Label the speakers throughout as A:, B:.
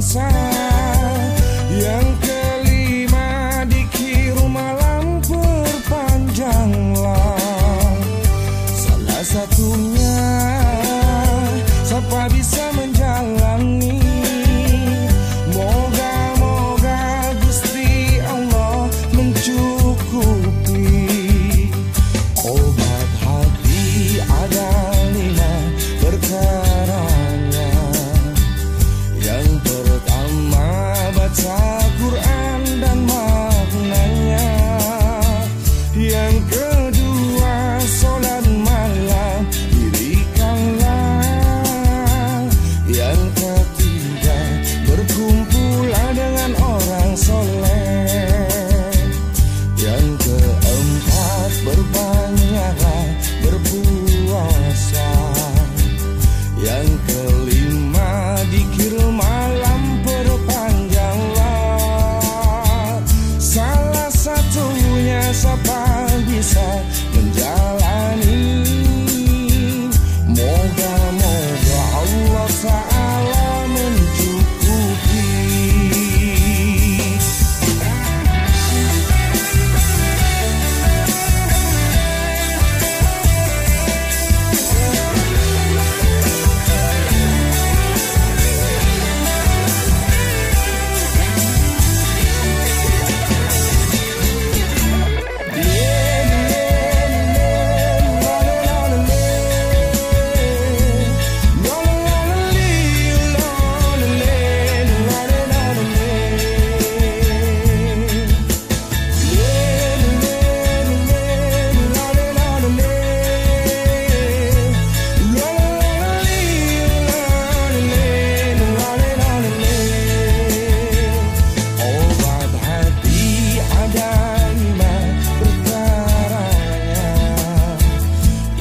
A: essa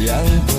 A: algo.